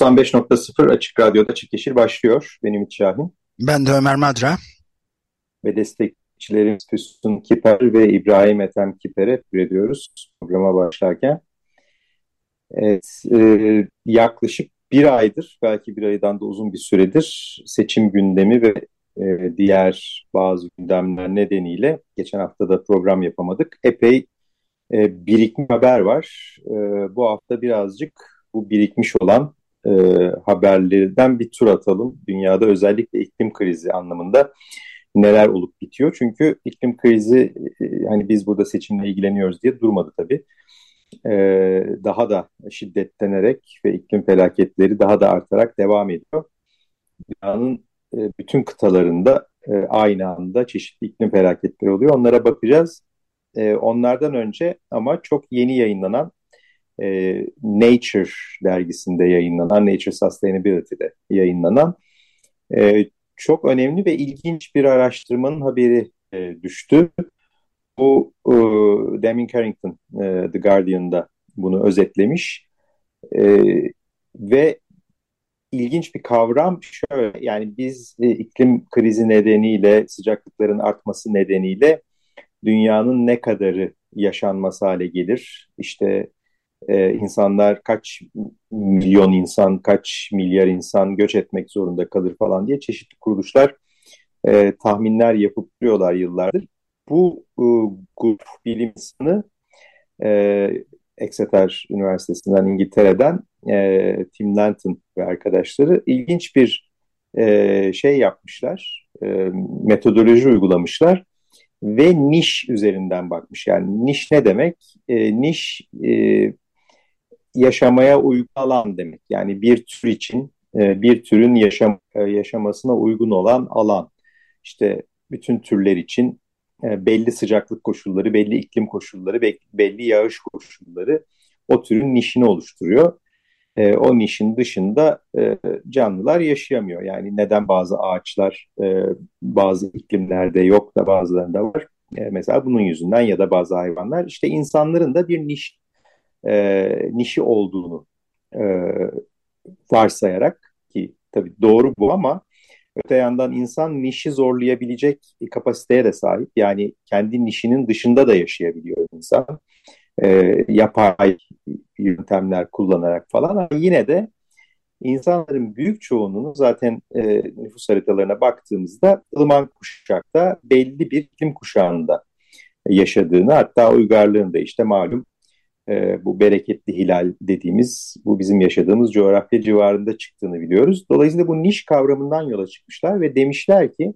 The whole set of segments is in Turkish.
...95.0 Açık Radyo'da Açık Yeşil başlıyor. Benim Ümit Şahin. Ben de Ömer Madra. Ve destekçilerimiz Füsun Kiper ve İbrahim Ethem Kiper'e ediyoruz programa başlarken. Evet, e, yaklaşık bir aydır, belki bir aydan da uzun bir süredir seçim gündemi ve e, diğer bazı gündemler nedeniyle geçen hafta da program yapamadık. Epey e, birikmiş haber var. E, bu hafta birazcık bu birikmiş olan e, haberlerden bir tur atalım. Dünyada özellikle iklim krizi anlamında neler olup bitiyor. Çünkü iklim krizi e, hani biz burada seçimle ilgileniyoruz diye durmadı tabii e, daha da şiddetlenerek ve iklim felaketleri daha da artarak devam ediyor. Dünyanın e, bütün kıtalarında e, aynı anda çeşitli iklim felaketleri oluyor. Onlara bakacağız. E, onlardan önce ama çok yeni yayınlanan e, Nature dergisinde yayınlanan, Nature Sustainability'de yayınlanan e, çok önemli ve ilginç bir araştırmanın haberi e, düştü. Bu e, Damien Carrington e, The Guardian'da bunu özetlemiş e, ve ilginç bir kavram şöyle yani biz e, iklim krizi nedeniyle sıcaklıkların artması nedeniyle dünyanın ne kadarı yaşanması hale gelir işte e, insanlar kaç milyon insan kaç milyar insan göç etmek zorunda kalır falan diye çeşitli kuruluşlar e, tahminler yapıp duruyorlar yıllardır bu e, grup bilim insanı e, Exeter Üniversitesi'nden İngiltere'den e, Tim Lanton ve arkadaşları ilginç bir e, şey yapmışlar, e, metodoloji uygulamışlar ve niş üzerinden bakmış. Yani niş ne demek? E, niş e, yaşamaya uygun alan demek. Yani bir tür için e, bir türün yaşam, e, yaşamasına uygun olan alan. İşte bütün türler için e, belli sıcaklık koşulları, belli iklim koşulları, belli yağış koşulları o türün nişini oluşturuyor. O nişin dışında canlılar yaşayamıyor. Yani neden bazı ağaçlar bazı iklimlerde yok da bazılarında var. mesela bunun yüzünden ya da bazı hayvanlar. işte insanların da bir niş nişi olduğunu varsayarak ki tabii doğru bu ama Öte yandan insan nişi zorlayabilecek kapasiteye de sahip. Yani kendi nişinin dışında da yaşayabiliyor insan. E, yapay yöntemler kullanarak falan. Ama yine de insanların büyük çoğunluğunu zaten e, nüfus haritalarına baktığımızda ılıman kuşakta belli bir iklim kuşağında yaşadığını hatta uygarlığında işte malum e, bu bereketli hilal dediğimiz bu bizim yaşadığımız coğrafya civarında çıktığını biliyoruz. Dolayısıyla bu niş kavramından yola çıkmışlar ve demişler ki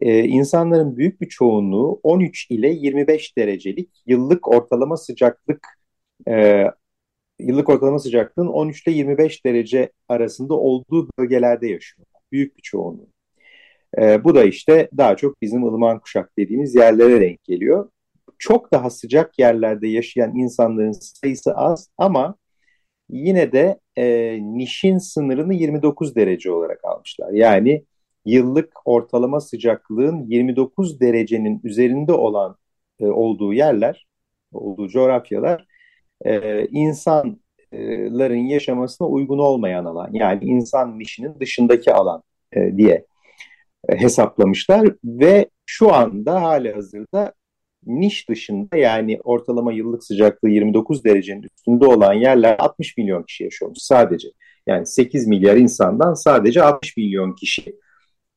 e, insanların büyük bir çoğunluğu 13 ile 25 derecelik yıllık ortalama sıcaklık e, yıllık ortalama sıcaklığın 13 ile 25 derece arasında olduğu bölgelerde yaşıyor. Büyük bir çoğunluğu. E, bu da işte daha çok bizim ılıman kuşak dediğimiz yerlere denk geliyor çok daha sıcak yerlerde yaşayan insanların sayısı az ama yine de e, nişin sınırını 29 derece olarak almışlar. Yani yıllık ortalama sıcaklığın 29 derecenin üzerinde olan e, olduğu yerler, olduğu coğrafyalar e, insanların yaşamasına uygun olmayan alan. Yani insan nişinin dışındaki alan e, diye e, hesaplamışlar ve şu anda hali hazırda niş dışında yani ortalama yıllık sıcaklığı 29 derecenin üstünde olan yerler 60 milyon kişi yaşıyormuş sadece. Yani 8 milyar insandan sadece 60 milyon kişi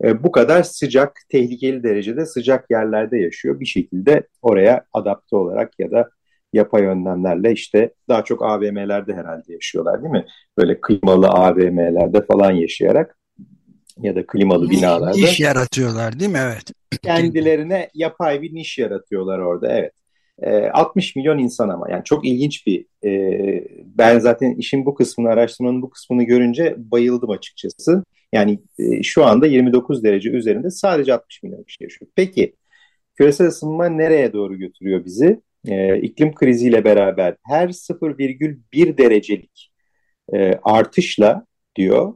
e, bu kadar sıcak, tehlikeli derecede sıcak yerlerde yaşıyor. Bir şekilde oraya adapte olarak ya da yapay önlemlerle işte daha çok AVM'lerde herhalde yaşıyorlar değil mi? Böyle klimalı AVM'lerde falan yaşayarak ya da klimalı binalarda. İş yaratıyorlar değil mi? Evet. Kendilerine yapay bir niş yaratıyorlar orada evet. 60 milyon insan ama yani çok ilginç bir ben zaten işin bu kısmını araştırmanın bu kısmını görünce bayıldım açıkçası. Yani şu anda 29 derece üzerinde sadece 60 milyon kişi yaşıyor. Peki küresel ısınma nereye doğru götürüyor bizi? İklim kriziyle beraber her 0,1 derecelik artışla diyor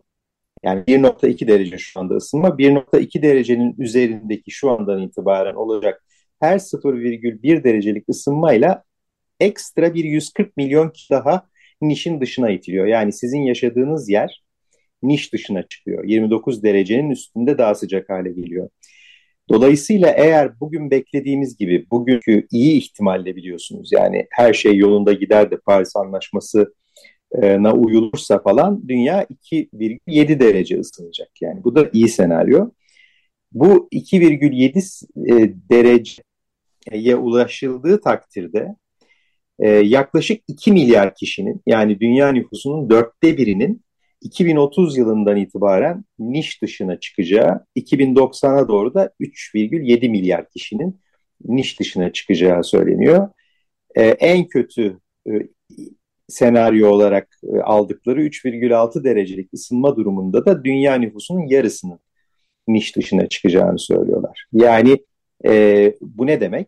yani 1.2 derece şu anda ısınma 1.2 derecenin üzerindeki şu andan itibaren olacak her 0,1 derecelik ısınmayla ekstra bir 140 milyon daha nişin dışına itiliyor. Yani sizin yaşadığınız yer niş dışına çıkıyor. 29 derecenin üstünde daha sıcak hale geliyor. Dolayısıyla eğer bugün beklediğimiz gibi bugünkü iyi ihtimalle biliyorsunuz yani her şey yolunda gider de Paris Anlaşması na uyulursa falan dünya 2,7 derece ısınacak. Yani bu da iyi senaryo. Bu 2,7 e, dereceye ulaşıldığı takdirde yaklaşık 2 milyar kişinin yani dünya nüfusunun dörtte birinin 2030 yılından itibaren niş dışına çıkacağı, 2090'a doğru da 3,7 milyar kişinin niş dışına çıkacağı söyleniyor. En kötü senaryo olarak aldıkları 3,6 derecelik ısınma durumunda da dünya nüfusunun yarısının niş dışına çıkacağını söylüyorlar. Yani e, bu ne demek?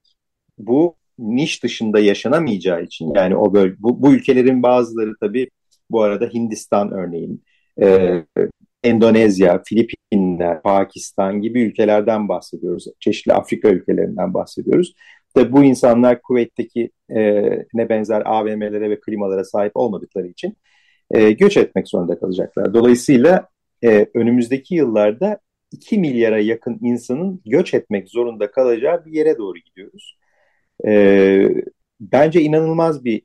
Bu niş dışında yaşanamayacağı için yani o böl bu, bu ülkelerin bazıları tabii bu arada Hindistan örneğin, e, Endonezya, Filipinler, Pakistan gibi ülkelerden bahsediyoruz. Çeşitli Afrika ülkelerinden bahsediyoruz. Tabii bu insanlar kuvvetteki e, ne benzer AVM'lere ve klimalara sahip olmadıkları için e, göç etmek zorunda kalacaklar. Dolayısıyla e, önümüzdeki yıllarda 2 milyara yakın insanın göç etmek zorunda kalacağı bir yere doğru gidiyoruz. E, bence inanılmaz bir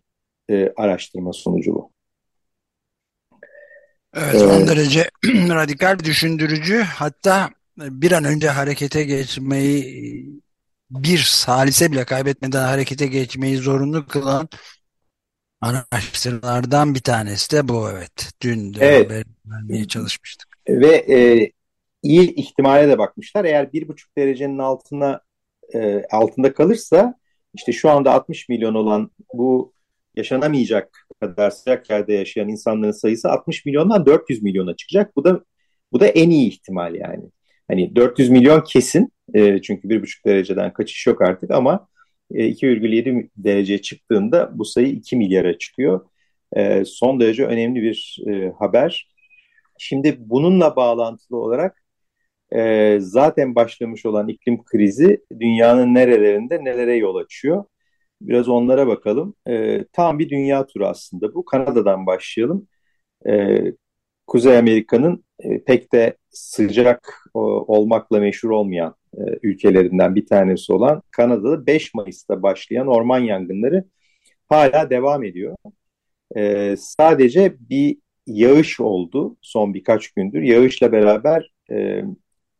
e, araştırma sonucu bu. Evet, son derece radikal düşündürücü. Hatta bir an önce harekete geçmeyi bir salise bile kaybetmeden harekete geçmeyi zorunlu kılan araştırmalardan bir tanesi de bu evet. Dün de evet. haber vermeye çalışmıştık. Ve e, iyi ihtimale de bakmışlar. Eğer bir buçuk derecenin altına e, altında kalırsa işte şu anda 60 milyon olan bu yaşanamayacak kadar sıcak yerde yaşayan insanların sayısı 60 milyondan 400 milyona çıkacak. Bu da bu da en iyi ihtimal yani. Hani 400 milyon kesin e, çünkü 1,5 dereceden kaçış yok artık ama e, 2,7 dereceye çıktığında bu sayı 2 milyara çıkıyor. E, son derece önemli bir e, haber. Şimdi bununla bağlantılı olarak e, zaten başlamış olan iklim krizi dünyanın nerelerinde nelere yol açıyor. Biraz onlara bakalım. E, tam bir dünya turu aslında bu. Kanada'dan başlayalım. E, Kuzey Amerika'nın e, pek de sıcak olmakla meşhur olmayan e, ülkelerinden bir tanesi olan Kanada'da 5 Mayıs'ta başlayan orman yangınları hala devam ediyor. E, sadece bir yağış oldu son birkaç gündür. Yağışla beraber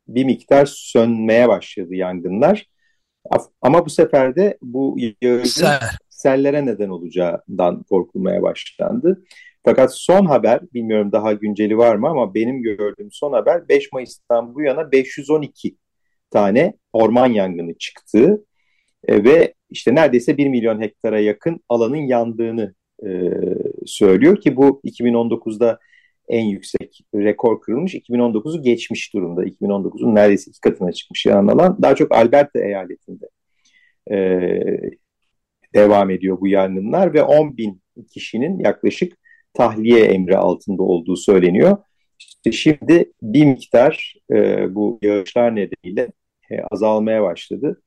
bir miktar sönmeye başladı yangınlar. Ama bu sefer de bu yağışın sellere neden olacağından korkulmaya başlandı. Fakat son haber, bilmiyorum daha günceli var mı ama benim gördüğüm son haber 5 Mayıs'tan bu yana 512 tane orman yangını çıktığı e, ve işte neredeyse 1 milyon hektara yakın alanın yandığını e, söylüyor ki bu 2019'da en yüksek rekor kırılmış. 2019'u geçmiş durumda. 2019'un neredeyse iki katına çıkmış yanan alan. Daha çok Alberta eyaletinde e, devam ediyor bu yangınlar ve 10 bin kişinin yaklaşık tahliye emri altında olduğu söyleniyor. İşte şimdi bir miktar e, bu yağışlar nedeniyle e, azalmaya başladı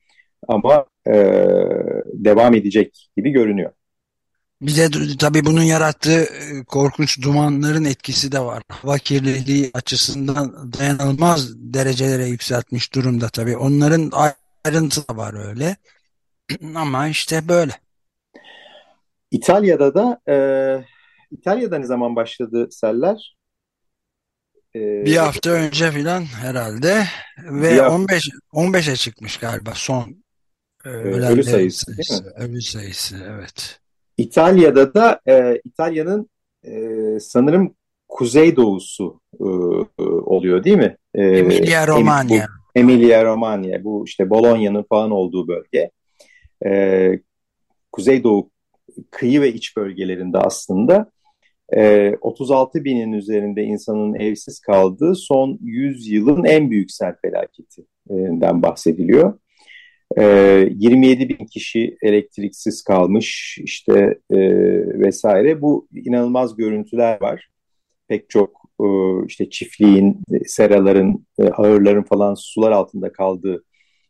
ama e, devam edecek gibi görünüyor. Bir de tabii bunun yarattığı e, korkunç dumanların etkisi de var. Hava kirliliği açısından dayanılmaz derecelere yükseltmiş durumda tabii. Onların ayrıntısı da var öyle. Ama işte böyle. İtalya'da da e, İtalya'da ne zaman başladı seller? Ee, bir hafta önce filan herhalde ve 15 15'e çıkmış galiba son e, ölü sayısı, sayısı değil mi? Ölü sayısı evet. İtalya'da da e, İtalya'nın e, sanırım kuzeydoğusu e, oluyor değil mi? E, Emilia Romagna. Emilia Romagna bu işte Bologna'nın falan olduğu bölge. E, kuzeydoğu kıyı ve iç bölgelerinde aslında e, 36 binin üzerinde insanın evsiz kaldığı son 100 yılın en büyük sel felaketinden bahsediliyor. E, 27 bin kişi elektriksiz kalmış işte e, vesaire. Bu inanılmaz görüntüler var. Pek çok e, işte çiftliğin, seraların, e, ahırların falan sular altında kaldığı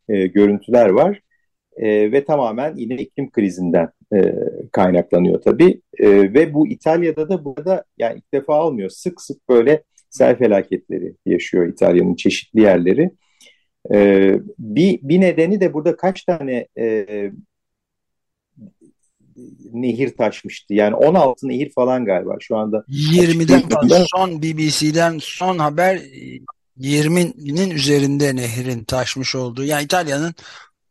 e, görüntüler var. E, ve tamamen yine iklim krizinden e, kaynaklanıyor tabii. E, ve bu İtalya'da da burada yani ilk defa olmuyor. Sık sık böyle sel felaketleri yaşıyor İtalya'nın çeşitli yerleri. E, bir, bir nedeni de burada kaç tane e, nehir taşmıştı. Yani 16 nehir falan galiba şu anda. 20'den fazla son BBC'den son haber 20'nin üzerinde nehirin taşmış olduğu. Yani İtalya'nın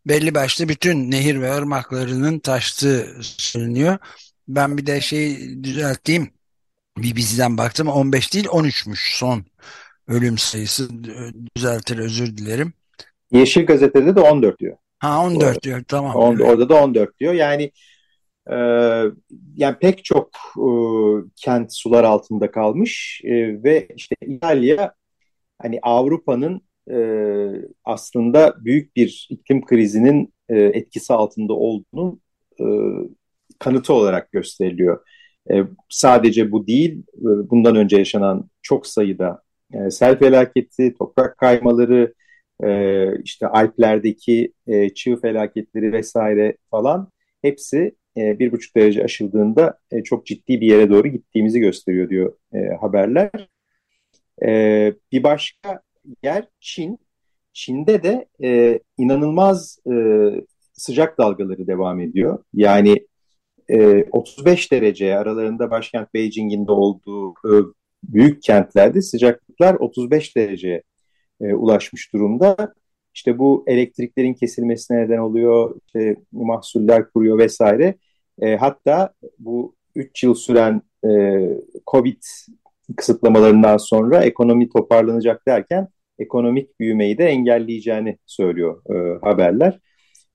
belli başlı bütün nehir ve ırmaklarının taştığı söyleniyor. Ben bir de şey düzelteyim. BBC'den baktım 15 değil 13'müş son ölüm sayısı düzeltir özür dilerim. Yeşil Gazete'de de 14 diyor. Ha 14 diyor tamam. On, evet. Orada da 14 diyor. Yani e, yani pek çok e, kent sular altında kalmış e, ve işte İtalya hani Avrupa'nın e, aslında büyük bir iklim krizinin e, etkisi altında olduğunu e, kanıtı olarak gösteriliyor. E, sadece bu değil, e, bundan önce yaşanan çok sayıda e, sel felaketi, toprak kaymaları, e, işte Alplerdeki e, çığ felaketleri vesaire falan hepsi e, bir buçuk derece aşıldığında e, çok ciddi bir yere doğru gittiğimizi gösteriyor diyor e, haberler. E, bir başka yer Çin. Çin'de de e, inanılmaz e, sıcak dalgaları devam ediyor. Yani e, 35 derece aralarında başkent Beijing'in de olduğu e, büyük kentlerde sıcaklıklar 35 dereceye e, ulaşmış durumda. İşte bu elektriklerin kesilmesine neden oluyor, işte mahsuller kuruyor vesaire. E, hatta bu 3 yıl süren e, Covid kısıtlamalarından sonra ekonomi toparlanacak derken ekonomik büyümeyi de engelleyeceğini söylüyor e, haberler.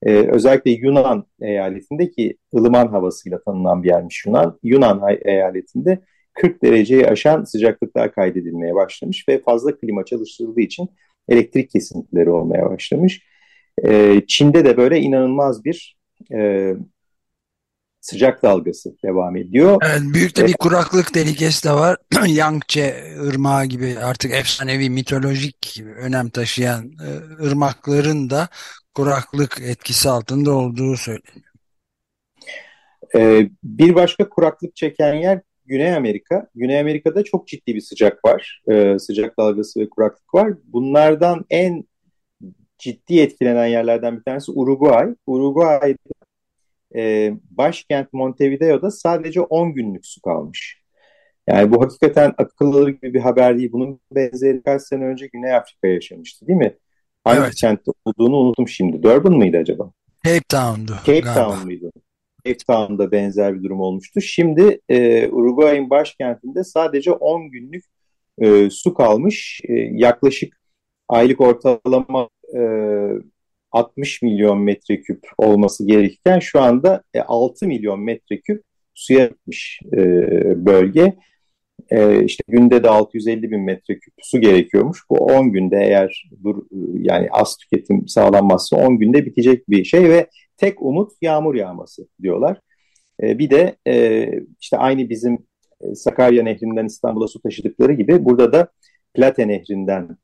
E, özellikle Yunan eyaletindeki ılıman havasıyla tanınan bir yermiş Yunan. Yunan eyaletinde 40 dereceyi aşan sıcaklıklar kaydedilmeye başlamış ve fazla klima çalıştırıldığı için elektrik kesintileri olmaya başlamış. E, Çin'de de böyle inanılmaz bir e, sıcak dalgası devam ediyor. Evet, büyük de bir kuraklık tehlikesi de var. Yangtze ırmağı gibi artık efsanevi mitolojik önem taşıyan e, ırmakların da kuraklık etkisi altında olduğu söyleniyor. Ee, bir başka kuraklık çeken yer Güney Amerika. Güney Amerika'da çok ciddi bir sıcak var. Ee, sıcak dalgası ve kuraklık var. Bunlardan en ciddi etkilenen yerlerden bir tanesi Uruguay. Uruguay'da e, başkent Montevideo'da sadece 10 günlük su kalmış. Yani bu hakikaten akıl alır gibi bir haber değil. Bunun benzeri kaç sene önce Güney Afrika yaşamıştı değil mi? Hangi evet. kentte olduğunu unuttum şimdi. Durban mıydı acaba? Cape Town'du. Cape galiba. Town mıydı? Cape Town'da benzer bir durum olmuştu. Şimdi e, Uruguay'ın başkentinde sadece 10 günlük e, su kalmış. E, yaklaşık aylık ortalama e, 60 milyon metreküp olması gerekirken şu anda 6 e, milyon metreküp suya gitmiş e, bölge. E, işte günde de 650 bin metreküp su gerekiyormuş. Bu 10 günde eğer dur, yani az tüketim sağlanmazsa 10 günde bitecek bir şey ve tek umut yağmur yağması diyorlar. bir de işte aynı bizim Sakarya Nehri'nden İstanbul'a su taşıdıkları gibi burada da Plate Nehri'nden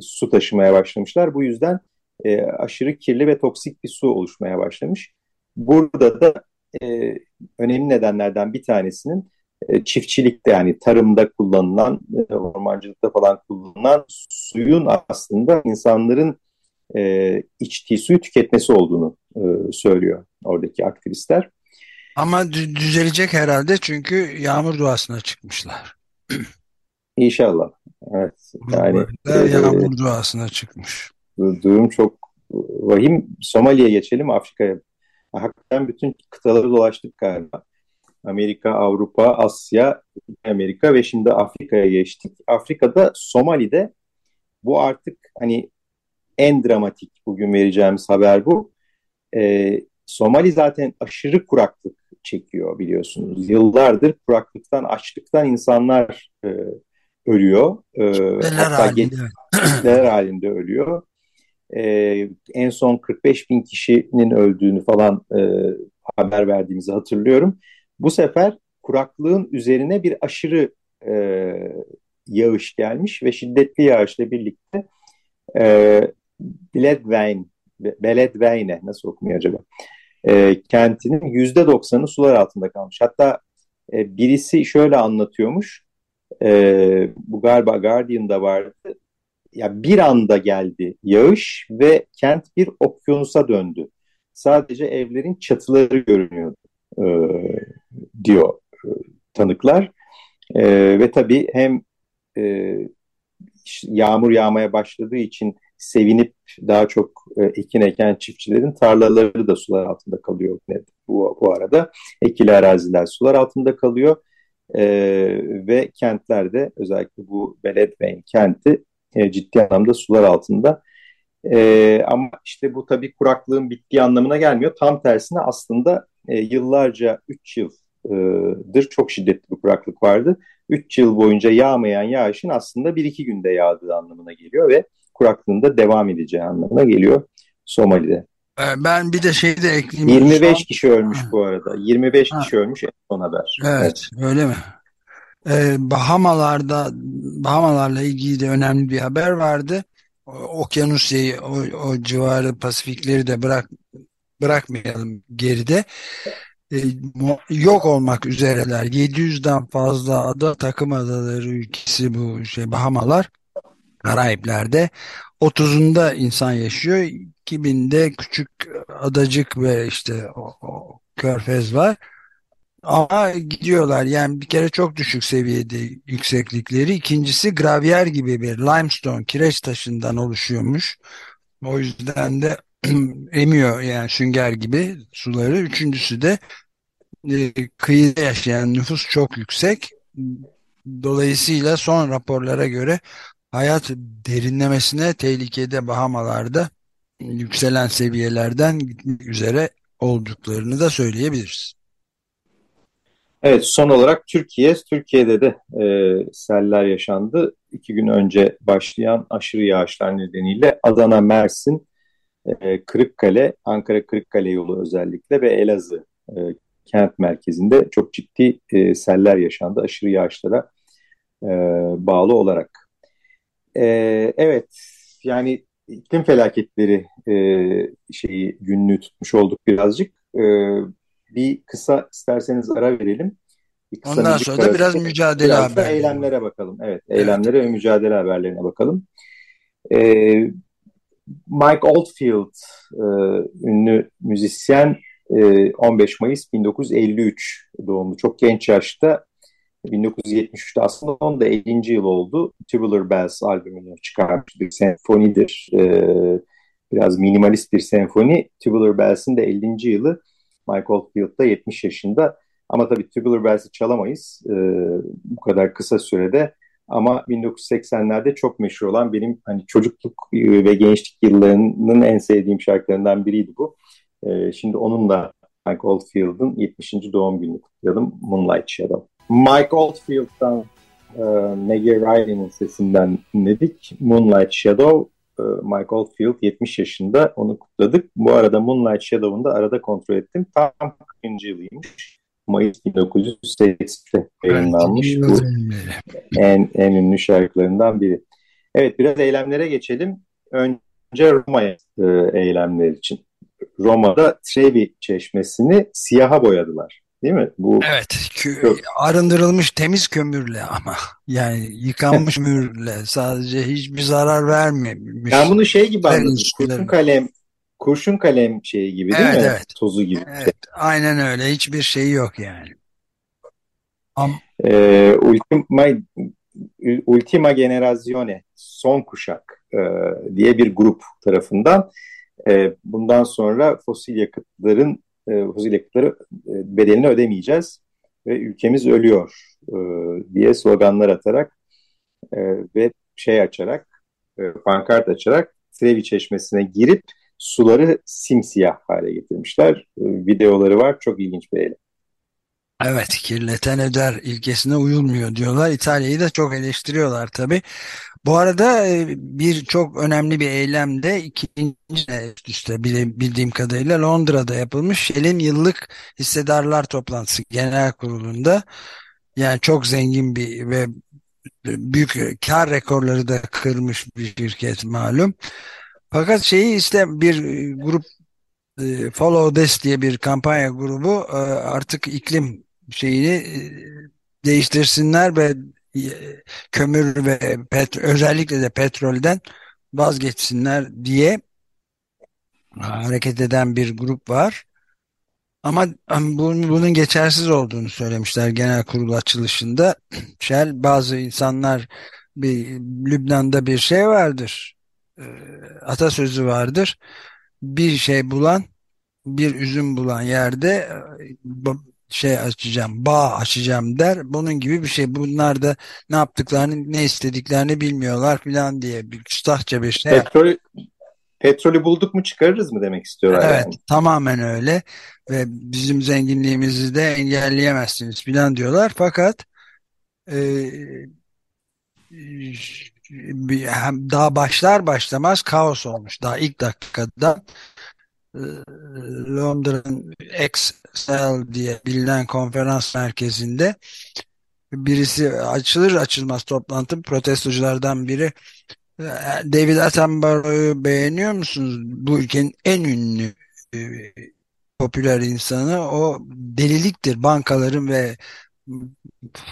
su taşımaya başlamışlar. Bu yüzden e, aşırı kirli ve toksik bir su oluşmaya başlamış. Burada da e, önemli nedenlerden bir tanesinin e, çiftçilikte yani tarımda kullanılan, e, ormancılıkta falan kullanılan suyun aslında insanların e, içtiği suyu tüketmesi olduğunu e, söylüyor oradaki aktivistler. Ama düzelecek herhalde çünkü yağmur duasına çıkmışlar. İnşallah. Evet. Yani yağmur e, duasına çıkmış durum çok vahim. Somali'ye geçelim, Afrika'ya. Hakikaten bütün kıtaları dolaştık galiba. Amerika, Avrupa, Asya, Amerika ve şimdi Afrika'ya geçtik. Afrika'da, Somali'de bu artık hani en dramatik bugün vereceğimiz haber bu. Ee, Somali zaten aşırı kuraklık çekiyor biliyorsunuz. Yıllardır kuraklıktan, açlıktan insanlar e, ölüyor. E, Neler halinde. Neler halinde ölüyor. E, en son 45 bin kişinin öldüğünü falan e, haber verdiğimizi hatırlıyorum. Bu sefer kuraklığın üzerine bir aşırı e, yağış gelmiş ve şiddetli yağışla birlikte e, Beledweyne, Beledweyne nasıl okunuyor acaba? E, kentinin yüzde doksanı sular altında kalmış. Hatta e, birisi şöyle anlatıyormuş. E, bu galiba Guardian'da vardı. Ya bir anda geldi yağış ve kent bir okyanusa döndü. Sadece evlerin çatıları görünüyordu e, diyor e, tanıklar. E, ve tabii hem e, yağmur yağmaya başladığı için sevinip daha çok e, ekin eken çiftçilerin tarlaları da sular altında kalıyor bu, bu arada. Ekili araziler sular altında kalıyor e, ve kentlerde özellikle bu Beledweyne kenti e, ciddi anlamda sular altında. E, ama işte bu tabii kuraklığın bittiği anlamına gelmiyor. Tam tersine aslında e, yıllarca 3 yıldır çok şiddetli bir kuraklık vardı. 3 yıl boyunca yağmayan yağışın aslında 1-2 günde yağdığı anlamına geliyor ve kuraklığında devam edeceği anlamına geliyor Somali'de. Ee, ben bir de şey de ekleyeyim. 25 kişi ölmüş bu arada. 25 ha. kişi ölmüş en son haber. Evet, evet. öyle mi? Ee, Bahamalarda Bahamalarla ilgili de önemli bir haber vardı. Okyanusya'yı o, o civarı Pasifikleri de bırak bırakmayalım geride. Ee, yok olmak üzereler. 700'den fazla ada takım adaları ülkesi bu şey Bahamalar. Karayipler'de 30'unda insan yaşıyor. 2000'de küçük adacık ve işte o, o körfez var. Ama gidiyorlar yani bir kere çok düşük seviyede yükseklikleri. İkincisi gravyer gibi bir limestone kireç taşından oluşuyormuş. O yüzden de emiyor yani sünger gibi suları. Üçüncüsü de e, kıyıda yaşayan nüfus çok yüksek. Dolayısıyla son raporlara göre hayat derinlemesine tehlikede Bahamalarda yükselen seviyelerden gitmek üzere olduklarını da söyleyebiliriz. Evet son olarak Türkiye, Türkiye'de de e, seller yaşandı. İki gün önce başlayan aşırı yağışlar nedeniyle Adana, Mersin, e, Kırıkkale, Ankara Kırıkkale yolu özellikle ve Elazığ e, kent merkezinde çok ciddi e, seller yaşandı aşırı yağışlara e, bağlı olarak. Ee, evet, yani iklim felaketleri e, şeyi günlüğü tutmuş olduk birazcık. Ee, bir kısa isterseniz ara verelim. Bir kısa Ondan sonra da biraz mücadele biraz haberleri. eylemlere bakalım. Evet, eylemlere evet. ve mücadele haberlerine bakalım. Ee, Mike Oldfield, e, ünlü müzisyen, e, 15 Mayıs 1953 doğumlu. Çok genç yaşta 1973'te aslında onun da 50. yıl oldu. Tubular Bells albümünü çıkarmış bir senfonidir. Ee, biraz minimalist bir senfoni. Tubular Bells'in de 50. yılı. Michael Field'da 70 yaşında. Ama tabii Tubular Bells'i çalamayız e, bu kadar kısa sürede. Ama 1980'lerde çok meşhur olan benim hani çocukluk ve gençlik yıllarının en sevdiğim şarkılarından biriydi bu. E, şimdi onun da Mike Oldfield'ın 70. doğum gününü kutlayalım. Moonlight Shadow. Mike Oldfield'dan e, Maggie Riley'nin sesinden dinledik. Moonlight Shadow, Mike Oldfield 70 yaşında onu kutladık. Bu arada Moonlight Shadow'un da arada kontrol ettim. Tam 40. yılıymış. Mayıs 1980'te yayınlanmış. Bu en, en ünlü şarkılarından biri. Evet biraz eylemlere geçelim. Önce Roma'ya e, eylemler için. Roma'da Trevi çeşmesini siyaha boyadılar. Değil mi? Bu Evet. Arındırılmış temiz kömürle ama. Yani yıkanmış kömürle sadece hiçbir zarar vermemiş. Ben bunu şey gibi anladım. Kurşun kalem kurşun kalem şeyi gibi değil evet, mi? Evet. Tozu gibi. Evet. Aynen öyle. Hiçbir şey yok yani. Am ee, Ultima, Ultima Generazione son kuşak e, diye bir grup tarafından e, bundan sonra fosil yakıtların e, fosil yakıtları e, bedelini ödemeyeceğiz ve ülkemiz ölüyor e, diye sloganlar atarak e, ve şey açarak, e, pankart açarak Trevi Çeşmesi'ne girip suları simsiyah hale getirmişler. E, videoları var. Çok ilginç bir eylem. Evet kirleten eder ilkesine uyulmuyor diyorlar. İtalya'yı da çok eleştiriyorlar tabii. Bu arada e, bir çok önemli bir eylem de ikinci üst üste bildiğim kadarıyla Londra'da yapılmış Shell'in yıllık hissedarlar toplantısı genel kurulunda yani çok zengin bir ve büyük kar rekorları da kırmış bir şirket malum. Fakat şeyi işte bir grup e, Follow This diye bir kampanya grubu e, artık iklim şeyini değiştirsinler ve kömür ve pet özellikle de petrolden vazgeçsinler diye hareket eden bir grup var. Ama bunun geçersiz olduğunu söylemişler genel kurul açılışında. Shell bazı insanlar bir Lübnan'da bir şey vardır. E, atasözü vardır. Bir şey bulan bir üzüm bulan yerde şey açacağım, bağ açacağım der. Bunun gibi bir şey. Bunlar da ne yaptıklarını, ne istediklerini bilmiyorlar filan diye bir küstahça bir şey. Petrol, petrolü bulduk mu çıkarırız mı demek istiyorlar evet, yani. tamamen öyle ve bizim zenginliğimizi de engelleyemezsiniz filan diyorlar. Fakat e, daha başlar başlamaz kaos olmuş. Daha ilk dakikada Londra'nın Excel diye bilinen konferans merkezinde birisi açılır açılmaz toplantı protestoculardan biri David Attenborough'u beğeniyor musunuz? Bu ülkenin en ünlü e, popüler insanı o deliliktir bankaların ve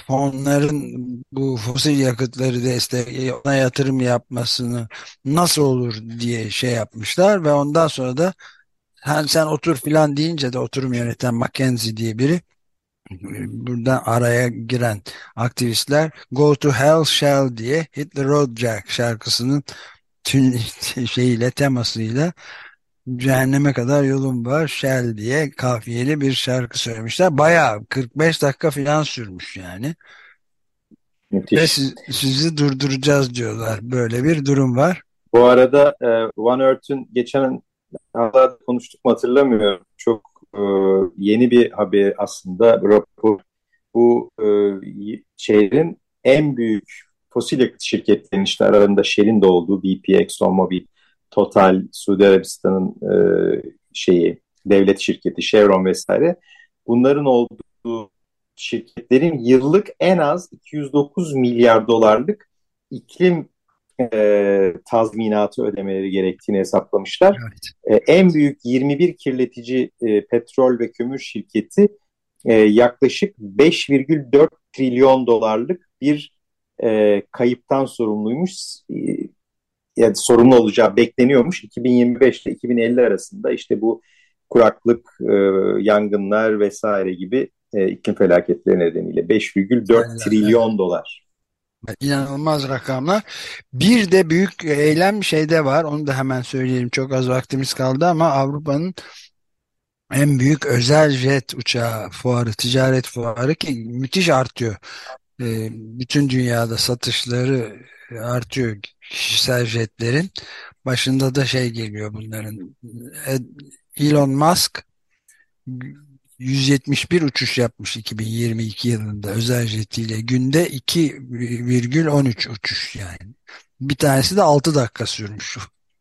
fonların bu fosil yakıtları destek ona yatırım yapmasını nasıl olur diye şey yapmışlar ve ondan sonra da sen, sen otur filan deyince de oturum yöneten Mackenzie diye biri buradan araya giren aktivistler Go to Hell Shell diye Hit the Road Jack şarkısının tüm şeyiyle temasıyla cehenneme kadar yolum var Shell diye kafiyeli bir şarkı söylemişler. Bayağı 45 dakika filan sürmüş yani. Müthiş. Ve siz, sizi durduracağız diyorlar. Böyle bir durum var. Bu arada e, One Earth'ün geçen hafta konuştuk mu hatırlamıyorum. Çok e, yeni bir haber aslında rapor. Bu e, şehrin en büyük fosil yakıt şirketlerinin işte aralarında Shell'in de olduğu BP, ExxonMobil, Total, Suudi Arabistan'ın e, şeyi, devlet şirketi, Chevron vesaire. Bunların olduğu şirketlerin yıllık en az 209 milyar dolarlık iklim e, tazminatı ödemeleri gerektiğini hesaplamışlar. Evet. E, en büyük 21 kirletici e, petrol ve kömür şirketi e, yaklaşık 5,4 trilyon dolarlık bir e, kayıptan sorumluymuş. E, yani sorumlu olacağı bekleniyormuş. 2025 ile 2050 arasında işte bu kuraklık, e, yangınlar vesaire gibi e, iklim felaketleri nedeniyle 5,4 trilyon dolar. İnanılmaz rakamlar. Bir de büyük eylem şeyde var. Onu da hemen söyleyelim. Çok az vaktimiz kaldı ama Avrupa'nın en büyük özel jet uçağı fuarı, ticaret fuarı ki müthiş artıyor. Ee, bütün dünyada satışları artıyor kişisel jetlerin. Başında da şey geliyor bunların. Elon Musk 171 uçuş yapmış 2022 yılında özel jetiyle günde 2,13 uçuş yani. Bir tanesi de 6 dakika sürmüş.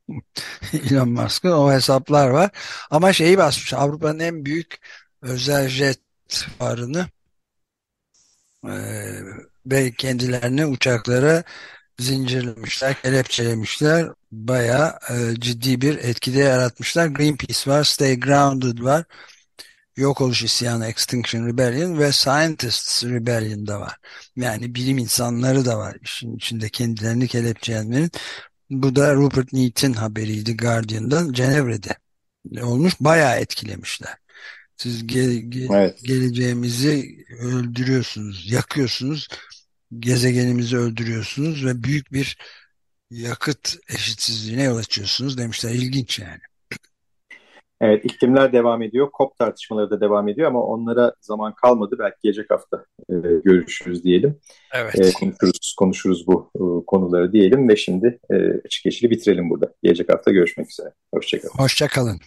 Elon Musk'ın o hesaplar var. Ama şeyi basmış Avrupa'nın en büyük özel jet farını e, ve kendilerini uçaklara zincirlemişler, kelepçelemişler. Baya e, ciddi bir etkide yaratmışlar. Greenpeace var, Stay Grounded var yok oluş isyanı Extinction Rebellion ve Scientists Rebellion da var. Yani bilim insanları da var işin içinde kendilerini kelepçeyenlerin. Bu da Rupert Neat'in haberiydi Guardian'dan Cenevre'de olmuş. Bayağı etkilemişler. Siz ge ge evet. geleceğimizi öldürüyorsunuz, yakıyorsunuz, gezegenimizi öldürüyorsunuz ve büyük bir yakıt eşitsizliğine yol açıyorsunuz demişler. İlginç yani. Evet iklimler devam ediyor. COP tartışmaları da devam ediyor ama onlara zaman kalmadı. Belki gelecek hafta e, görüşürüz diyelim. Evet. E, konuşuruz, konuşuruz bu e, konuları diyelim ve şimdi e, açık yeşili bitirelim burada. Gelecek hafta görüşmek üzere. Hoşçakalın. Hoşçakalın.